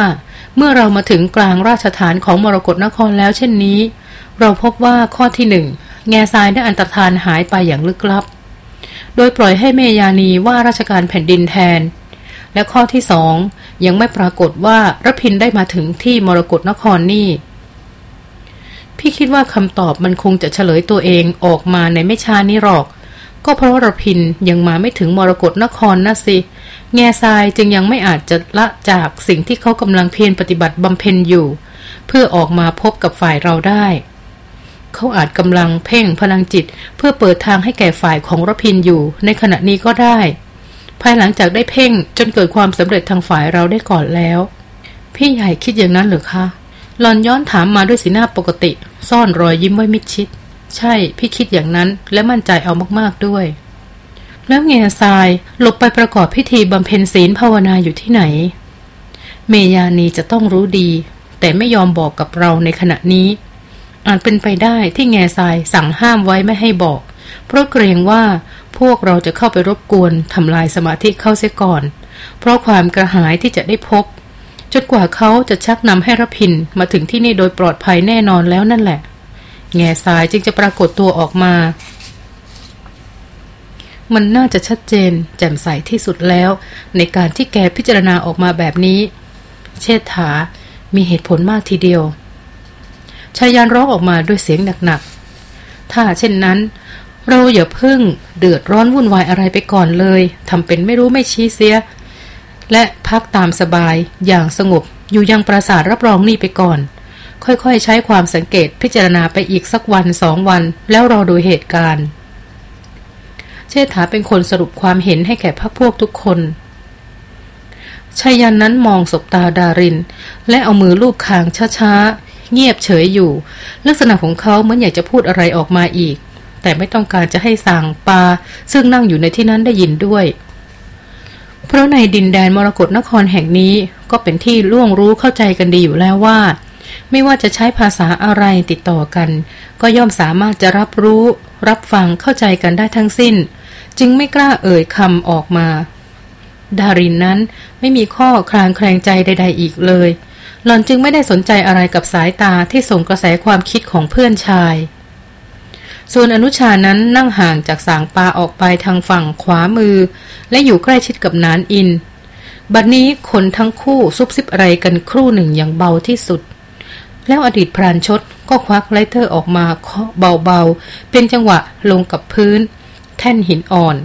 เมื่อเรามาถึงกลางราชฐานของมรกรนครแล้วเช่นนี้ เราพบว่าข้อที่หนึ่งแง่ทรายได้อันตรธานหายไปอย่างลึกลับ โดยปล่อยให้เมยานีว่าราชการแผ่นดินแทน และข้อที่สองยังไม่ปรากฏว่ารพินได้มาถึงที่มรกรนครนี่ พี่คิดว่าคำตอบมันคงจะเฉลยตัวเองออกมาในไม่ช้านี้หรอก ก็เพราะรพินยังมาไม่ถึงมรกรนครนะสิ แง่ทรายจึงยังไม่อาจจะละจากสิ่งที่เขากำลังเพียรปฏิบัติบำเพ็ญอยู่ เพื่อออกมาพบกับฝ่ายเราได้ เขาอาจกำลังเพ่งพลังจิต เพื่อเปิดทางให้แก่ฝ่ายของรพินอยู่ในขณะนี้ก็ได้ ภายหลังจากได้เพ่งจนเกิดความสำเร็จทางฝ่ายเราได้ก่อนแล้ว พี่ใหญ่คิดอย่างนั้นหรือคะหลอนย้อนถามมาด้วยสีหน้าปกติ ซ่อนรอยยิ้มไว้มิดชิด ใช่ พี่คิดอย่างนั้นและมั่นใจเอามากๆด้วย แล้วเงาทรายหลบไปประกอบพิธีบำเพ็ญศีลภาวนาอยู่ที่ไหน เมยานีจะต้องรู้ดี แต่ไม่ยอมบอกกับเราในขณะนี้ อาจเป็นไปได้ที่แง่ทรายสั่งห้ามไว้ไม่ให้บอก เพราะเกรงว่าพวกเราจะเข้าไปรบกวนทำลายสมาธิเข้าเสียก่อน เพราะความกระหายที่จะได้พบ จนกว่าเขาจะชักนำให้รพินมาถึงที่นี่โดยปลอดภัยแน่นอนแล้วนั่นแหละ แง่ทรายจึงจะปรากฏตัวออกมา มันน่าจะชัดเจน แจ่มใสที่สุดแล้ว ในการที่แกพิจารณาออกมาแบบนี้ เชษฐามีเหตุผลมากทีเดียว ชายันร้องออกมาด้วยเสียงหนักๆ ถ้าเช่นนั้น เราอย่าพึ่งเดือดร้อนวุ่นวายอะไรไปก่อนเลยทำเป็นไม่รู้ไม่ชี้เสีย และพักตามสบายอย่างสงบอยู่ยังปราสาทรับรองนี่ไปก่อน ค่อยๆ ใช้ความสังเกตพิจารณาไปอีกสักวันสองวัน แล้วรอดูเหตุการณ์ เชษฐาเป็นคนสรุปความเห็นให้แก่พักพวกทุกคนชายันนั้นมองสบตาดาริน และเอามือลูบคางช้า เงียบเฉยอยู่ ลักษณะของเขาเหมือนอยากจะพูดอะไรออกมาอีก แต่ไม่ต้องการจะให้สั่งปา ซึ่งนั่งอยู่ในที่นั้นได้ยินด้วย เพราะในดินแดนมรกรนครแห่งนี้ก็เป็นที่ล่วงรู้เข้าใจกันดีอยู่แล้วว่า ไม่ว่าจะใช้ภาษาอะไรติดต่อกัน ก็ย่อมสามารถจะรับรู้ รับฟังเข้าใจกันได้ทั้งสิ้น จึงไม่กล้าเอ่ยคำออกมาดารินนั้นไม่มีข้อคลางแคลงใจใด ๆ อีกเลย หล่อนจึงไม่ได้สนใจอะไรกับสายตาที่ส่งกระแสความคิดของเพื่อนชาย ส่วนอนุชานั้นนั่งห่างจากสางปาออกไปทางฝั่งขวามือ และอยู่ใกล้ชิดกับหนานอิน บัดนนี้คนทั้งคู่ซุบซิบอะไรกันครู่หนึ่งอย่างเบาที่สุด แล้วอดีตพรานชดก็ควัก lighter ออกมาเคาะเบาๆ เป็นจังหวะลงกับพื้น แท่นหินอ่อน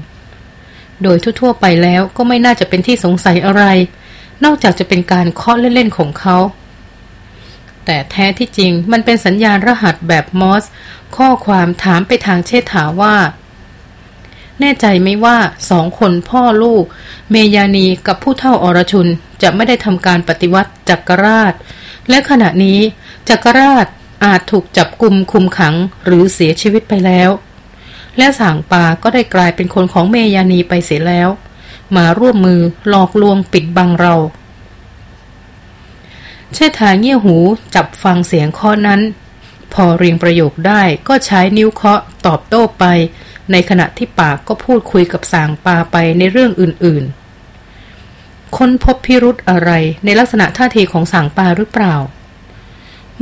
โดยทั่วๆไปแล้วก็ไม่น่าจะเป็นที่สงสัยอะไร นอกจากจะเป็นการเคาะเล่นๆของเขา แต่แท้ที่จริงมันเป็นสัญญาณรหัสแบบมอส ข้อความถามไปทางเชษฐาว่า แน่ใจไหมว่าสองคนพ่อลูก เมยานีกับผู้เท่าอรชุนจะไม่ได้ทำการปฏิวัติจักรราช และขณะนี้จักรราชอาจถูกจับกลุ่มคุมขังหรือเสียชีวิตไปแล้ว และสางปาก็ได้กลายเป็นคนของเมยานีไปเสียแล้ว มาร่วมมือหลอกลวงปิดบังเรา เชษฐาเงี่ยหูจับฟังเสียงข้อนั้น พอเรียงประโยคได้ก็ใช้นิ้วเคาะตอบโต้ไป ในขณะที่ปากก็พูดคุยกับสางปาไปในเรื่องอื่นๆ ค้นพบพิรุธอะไรในลักษณะท่าทีของสางปาหรือเปล่า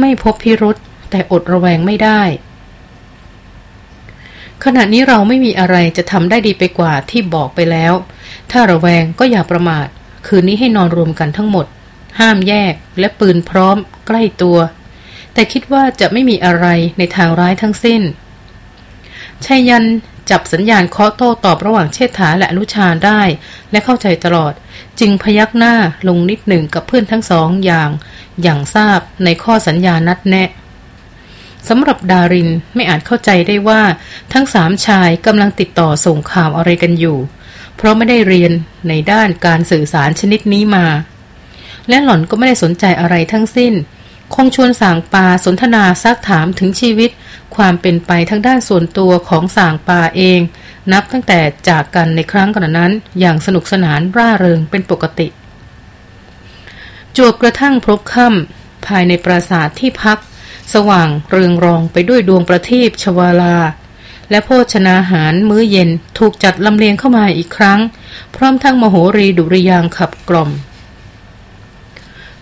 ไม่พบพิรุธแต่อดระแวงไม่ได้ ขณะนี้เราไม่มีอะไรจะทำได้ดีไปกว่าที่บอกไปแล้ว ถ้าระแวงก็อย่าประมาท คืนนี้ให้นอนรวมกันทั้งหมด ห้ามแยกและปืนพร้อม ใกล้ตัว แต่คิดว่าจะไม่มีอะไรในทางร้ายทั้งสิ้นชายันจับสัญญาณเคาะโต้ตอบระหว่างเชษฐาและอนุชาได้ และเข้าใจตลอด จึงพยักหน้าลงนิดหนึ่งกับเพื่อนทั้งสองอย่าง อย่างทราบในข้อสัญญานัดแนะ สำหรับดารินไม่อาจเข้าใจได้ว่าทั้งสามชายกำลังติดต่อส่งข่าวอะไรกันอยู่ เพราะไม่ได้เรียนในด้านการสื่อสารชนิดนี้มา และหล่อนก็ไม่ได้สนใจอะไรทั้งสิ้น คงชวนสางปาสนทนาซักถามถึงชีวิต ความเป็นไปทั้งด้านส่วนตัวของสางปาเอง นับตั้งแต่จากกันในครั้งก่อนนั้น อย่างสนุกสนานร่าเริงเป็นปกติจวบกระทั่งพบค่ำภายในปราสาทที่พัก สว่างเรืองรองไปด้วยดวงประทีปชวาลา และโภชนาหารมื้อเย็นถูกจัดลำเลียงเข้ามาอีกครั้ง พร้อมทั้งมโหรีดุริยางขับกล่อม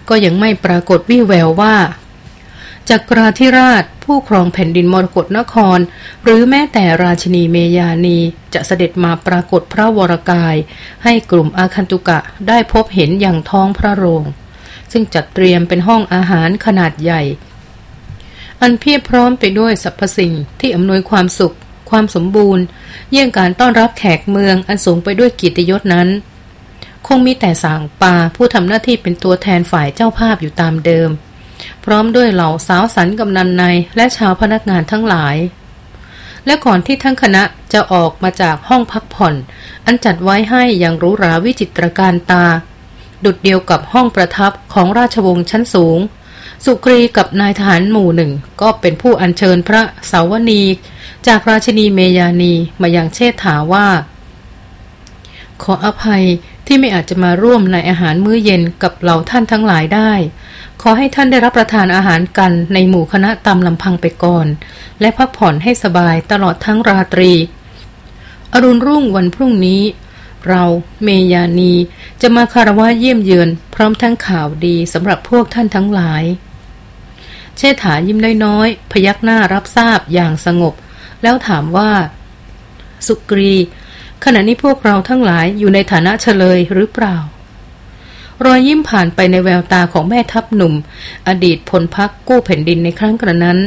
ก็ยังไม่ปรากฏวิแววว่าจักราธิราชผู้ครองแผ่นดินมรกรนคร หรือแม้แต่ราชินีเมยานีจะเสด็จมาปรากฏพระวรกาย ให้กลุ่มอาคันตุกะได้พบเห็นอย่างท้องพระโรง ซึ่งจัดเตรียมเป็นห้องอาหารขนาดใหญ่ อันเพียบพร้อมไปด้วยสรรพสิ่งที่อำนวยความสุข ความสมบูรณ์ เยี่ยงการต้อนรับแขกเมืองอันสูงไปด้วยกิตยศนั้น คงมีแต่สางปาผู้ทำหน้าที่เป็นตัวแทนฝ่ายเจ้าภาพอยู่ตามเดิม พร้อมด้วยเหล่าสาวสันกำนันในและชาวพนักงานทั้งหลาย และก่อนที่ทั้งคณะจะออกมาจากห้องพักผ่อน อันจัดไว้ให้อย่างรูหราวิจิตรการตา ดุดเดียวกับห้องประทับของราชวงศ์ชั้นสูง สุกรีกับนายทหารหมู่หนึ่ง ก็เป็นผู้อัญเชิญพระสาวนี จากราชนีเมยานีมายังเชษฐาว่า ขออภัยที่ไม่อาจจะมาร่วมในอาหารมื้อเย็นกับเหล่าท่านทั้งหลายได้ ขอให้ท่านได้รับประทานอาหารกันในหมู่คณะตามลำพังไปก่อน และพักผ่อนให้สบายตลอดทั้งราตรี อรุณรุ่งวันพรุ่งนี้ เราเมยานีจะมาคารวะเยี่ยมเยือน พร้อมทั้งข่าวดีสำหรับพวกท่านทั้งหลาย เชษฐายิ้มน้อยๆ พยักหน้ารับทราบอย่างสงบ แล้วถามว่า สุกรี ขณะนี้พวกเราทั้งหลายอยู่ในฐานะเฉลยหรือเปล่ารอยยิ้มผ่านไปในแววตาของแม่ทัพหนุ่ม อดีตพลพักกู้แผ่นดินในครั้งกระนั้น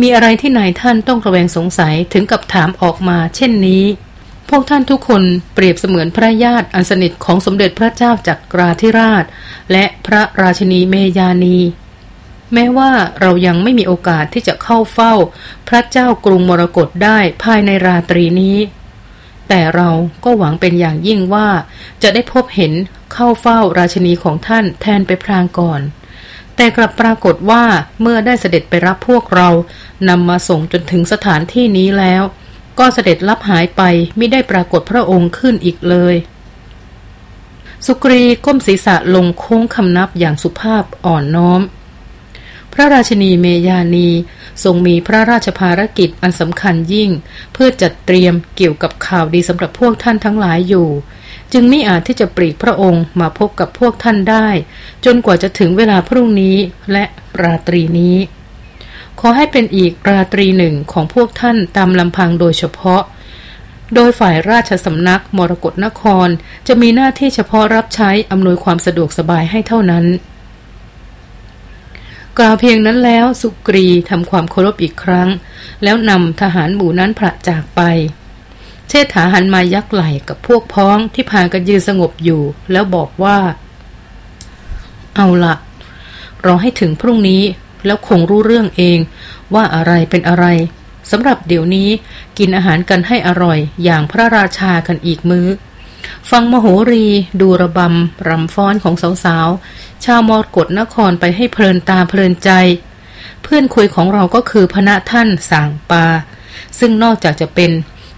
มีอะไรที่นายท่านต้องระแวงสงสัยถึงกับถามออกมาเช่นนี้ พวกท่านทุกคนเปรียบเสมือนพระญาติอันสนิทของสมเด็จพระเจ้าจากกราธิราช และพระราชนีเมยานี แม้ว่าเรายังไม่มีโอกาสที่จะเข้าเฝ้า พระเจ้ากรุงมรกตได้ภายในราตรีนี้ แต่เราก็หวังเป็นอย่างยิ่งว่า จะได้พบเห็นเข้าเฝ้าราชนีของท่านแทนไปพรางก่อน แต่กลับปรากฏว่าเมื่อได้เสด็จไปรับพวกเรานำมาส่งจนถึงสถานที่นี้แล้ว ก็เสด็จลับหายไปไม่ได้ปรากฏพระองค์ขึ้นอีกเลย สุกรีก้มศีรษะลงโค้งคำนับอย่างสุภาพอ่อนน้อม พระราชนีเมยานีทรงมีพระราชภารกิจอันสำคัญยิ่ง เพื่อจัดเตรียมเกี่ยวกับข่าวดีสำหรับพวกท่านทั้งหลายอยู่ จึงไม่อาจที่จะปลีกพระองค์มาพบกับพวกท่านได้ จนกว่าจะถึงเวลาพรุ่งนี้และราตรีนี้ ขอให้เป็นอีกราตรีหนึ่งของพวกท่านตามลำพังโดยเฉพาะ โดยฝ่ายราชสำนักมรกรนครจะมีหน้าที่เฉพาะรับใช้อำนวยความสะดวกสบายให้เท่านั้น กล่าวเพียงนั้นแล้วสุกรีทำความเคารพอีกครั้ง แล้วนำทหารหมู่นั้นพระจากไป เชษฐาหันมายักไหล่กับพวกพ้องที่พากันยืนสงบอยู่ แล้วบอกว่า เอาละรอให้ถึงพรุ่งนี้ แล้วคงรู้เรื่องเอง ว่าอะไรเป็นอะไรสำหรับเดี๋ยวนี้กินอาหารกันให้อร่อยอย่างพระราชากันอีกมือ้อ ฟังมโหรีดูระบำรำฟ้อนของสาวๆ ชาวมอรกฎนครไปให้เพลินตาเพลินใจ เพื่อนคุยของเราก็คือพระท่านสางปา ซึ่งนอกจากจะเป็น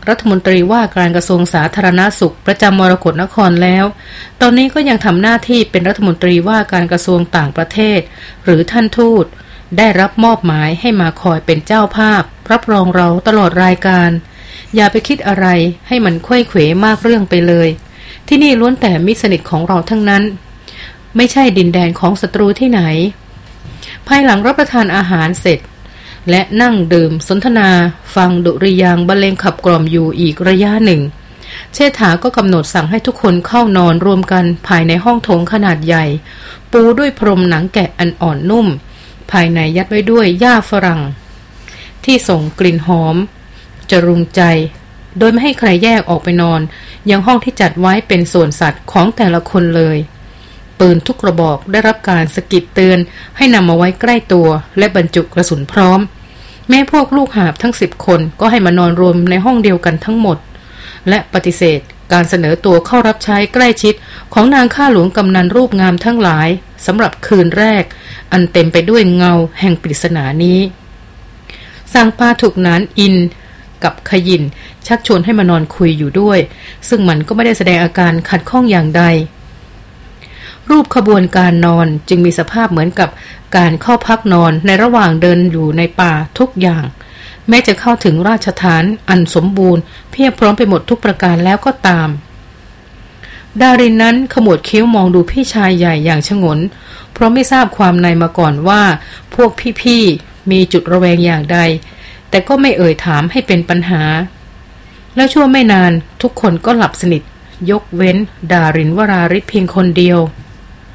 รัฐมนตรีว่าการกระทรวงสาธารณาสุขประจำมรกฎนครแล้ว ตอนนี้ก็ยังทำหน้าที่เป็นรัฐมนตรีว่าการกระทรวงต่างประเทศ หรือท่านทูต ได้รับมอบหมายให้มาคอยเป็นเจ้าภาพ รับรองเราตลอดรายการ อย่าไปคิดอะไรให้มันค่อยเขวมากเรื่องไปเลย ที่นี่ล้วนแต่มิสนิทของเราทั้งนั้น ไม่ใช่ดินแดนของศัตรูที่ไหน ภายหลังรับประทานอาหารเสร็จ และนั่งดื่มสนทนา ฟังดุริยางบรรเลงขับกล่อมอยู่อีกระยะหนึ่ง เชษฐาก็กำหนดสั่งให้ทุกคนเข้านอนรวมกันภายในห้องโถงขนาดใหญ่ ปูด้วยพรมหนังแกะอันอ่อนนุ่ม ภายในยัดไว้ด้วยหญ้าฝรั่ง ที่ส่งกลิ่นหอม จะรุงใจ โดยไม่ให้ใครแยกออกไปนอน ยังห้องที่จัดไว้เป็นส่วนสัตว์ของแต่ละคนเลย ปืนทุกกระบอกได้รับการสกิดเตือนให้นำมาไว้ใกล้ตัว และบรรจุกระสุนพร้อม แม่พวกลูกหาบทั้งสิบคนก็ให้มานอนรวมในห้องเดียวกันทั้งหมด และปฏิเสธการเสนอตัวเข้ารับใช้ใกล้ชิดของนางข้าหลวงกำนันรูปงามทั้งหลาย สำหรับคืนแรก อันเต็มไปด้วยเงาแห่งปริศนานี้สร้างปาถูกนานอินกับขยิน ชักชวนให้มานอนคุยอยู่ด้วย ซึ่งมันก็ไม่ได้แสดงอาการขัดข้องอย่างใด รูปขบวนการนอนจึงมีสภาพเหมือนกับการเข้าพักนอนในระหว่างเดินอยู่ในป่าทุกอย่าง แม้จะเข้าถึงราชฐานอันสมบูรณ์ เพียบพร้อมไปหมดทุกประการแล้วก็ตาม ดารินนั้นขมวดคิ้วมองดูพี่ชายใหญ่อย่างชงน เพราะไม่ทราบความในมาก่อนว่า พวกพี่ๆมีจุดระแวงอย่างใด แต่ก็ไม่เอ่ยถามให้เป็นปัญหา แล้วชั่วไม่นานทุกคนก็หลับสนิท ยกเว้น ดารินวราริศเพียงคนเดียว